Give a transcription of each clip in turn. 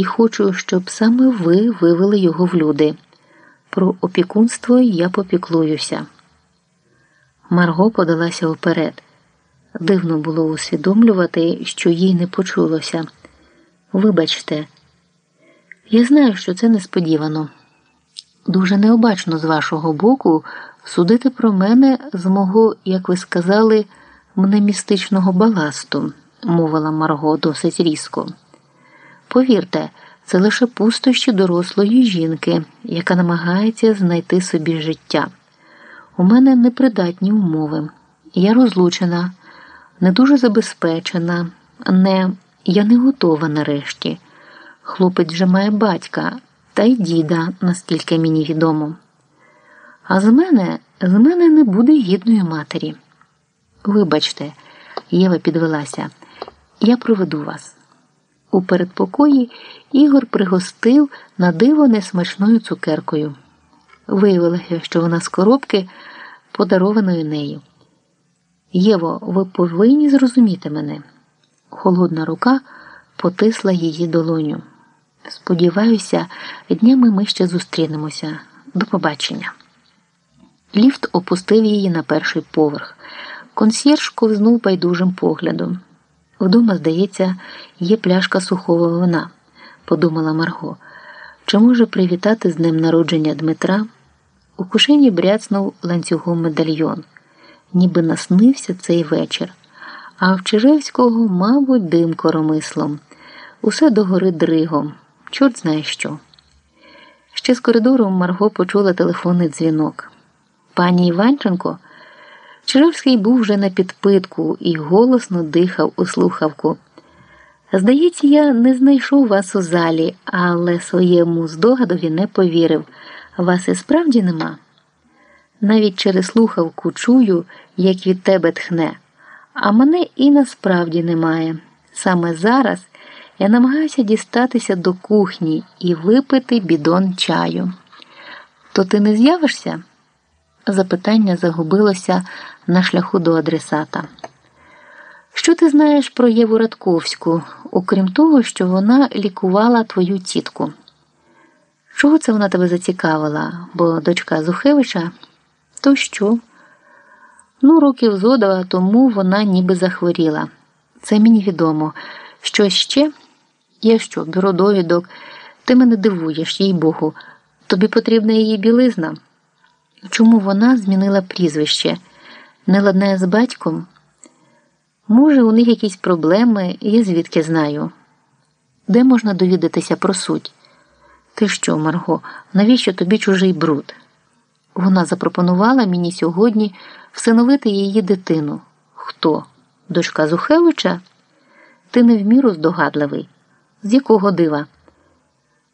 і хочу, щоб саме ви вивели його в люди. Про опікунство я попіклуюся. Марго подалася вперед. Дивно було усвідомлювати, що їй не почулося. Вибачте, я знаю, що це несподівано. Дуже необачно з вашого боку судити про мене з мого, як ви сказали, мнемістичного баласту, мовила Марго досить різко. Повірте, це лише пустощі дорослої жінки, яка намагається знайти собі життя. У мене непридатні умови. Я розлучена, не дуже забезпечена, не я не готова нарешті. Хлопець вже має батька та й діда, наскільки мені відомо. А з мене, з мене не буде гідної матері. Вибачте, Єва підвелася, я проведу вас. У передпокої Ігор пригостив на диво несмачною цукеркою. Виявилося, що вона з коробки, подарованої нею. Єво, ви повинні зрозуміти мене. Холодна рука потисла її долоню. Сподіваюся, днями ми ще зустрінемося. До побачення. Ліфт опустив її на перший поверх. Консьєрж ковзнув байдужим поглядом. Вдома, здається, є пляшка сухого вина, подумала Марго. Чи може привітати з днем народження Дмитра? У кишені бряцнув ланцюгом медальйон, ніби наснився цей вечір. А в Чижевського, мабуть, дим коромислом. Усе догори дригом, чорт знає що. Ще з коридору Марго почула телефонний дзвінок. Пані Іванченко. Чижевський був вже на підпитку і голосно дихав у слухавку. Здається, я не знайшов вас у залі, але своєму здогадові не повірив. Вас і справді нема. Навіть через слухавку чую, як від тебе тхне, а мене і насправді немає. Саме зараз я намагаюся дістатися до кухні і випити бідон чаю. То ти не з'явишся? Запитання загубилося на шляху до адресата. Що ти знаєш про Єву Радковську, окрім того, що вона лікувала твою тітку? Чого це вона тебе зацікавила? Бо дочка Зухевича? То що? Ну, років зодова тому вона ніби захворіла. Це мені відомо. Що ще? Я що, бюро довідок, ти мене дивуєш, їй Богу. Тобі потрібна її білизна? Чому вона змінила прізвище? Не ладнає з батьком? Може, у них якісь проблеми, я звідки знаю. Де можна довідатися про суть? Ти що, Марго, навіщо тобі чужий бруд? Вона запропонувала мені сьогодні всиновити її дитину. Хто? Дочка Зухевича? Ти не в міру здогадливий. З якого дива?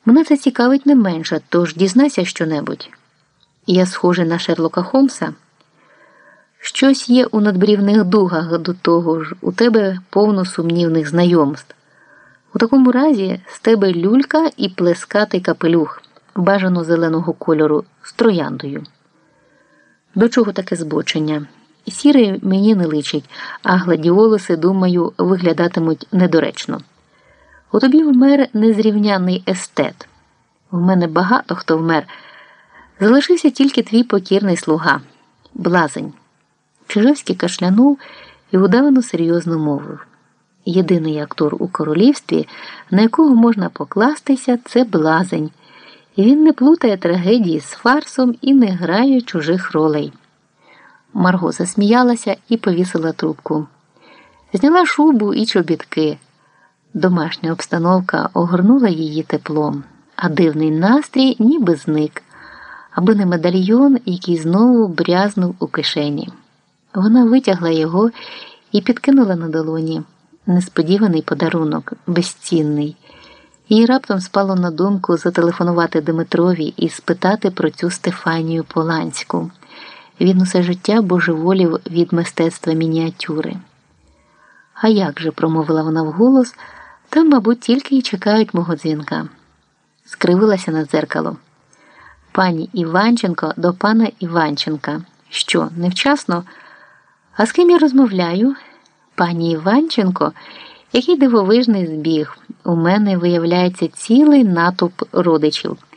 Мене це цікавить не менше, тож дізнайся щонебудь. Я схожий на Шерлока Холмса. Щось є у надбрівних дугах до того ж, у тебе повно сумнівних знайомств. У такому разі з тебе люлька і плескатий капелюх, бажано зеленого кольору з трояндою. До чого таке збочення? Сірий мені не личить, а гладіолуси, думаю, виглядатимуть недоречно. У тобі вмер незрівняний естет. У мене багато хто вмер. Залишився тільки твій покірний слуга, блазень. Чижевський кашлянув і удавано серйозно мовив. Єдиний актор у королівстві, на якого можна покластися, це блазень. І він не плутає трагедії з фарсом і не грає чужих ролей. Марго засміялася і повісила трубку. Зняла шубу і чобітки. Домашня обстановка огорнула її теплом, а дивний настрій ніби зник, аби не медальйон, який знову брязнув у кишені. Вона витягла його і підкинула на долоні. Несподіваний подарунок, безцінний. Їй раптом спало на думку зателефонувати Дмитрові і спитати про цю Стефанію Поланську. Він усе життя божеволів від мистецтва мініатюри. А як же, промовила вона вголос, там, мабуть, тільки й чекають мого дзвінка. Скривилася на дзеркало. Пані Іванченко до пана Іванченка. Що, невчасно? А з ким я розмовляю? Пані Іванченко. Який дивовижний збіг. У мене виявляється цілий натовп родичів.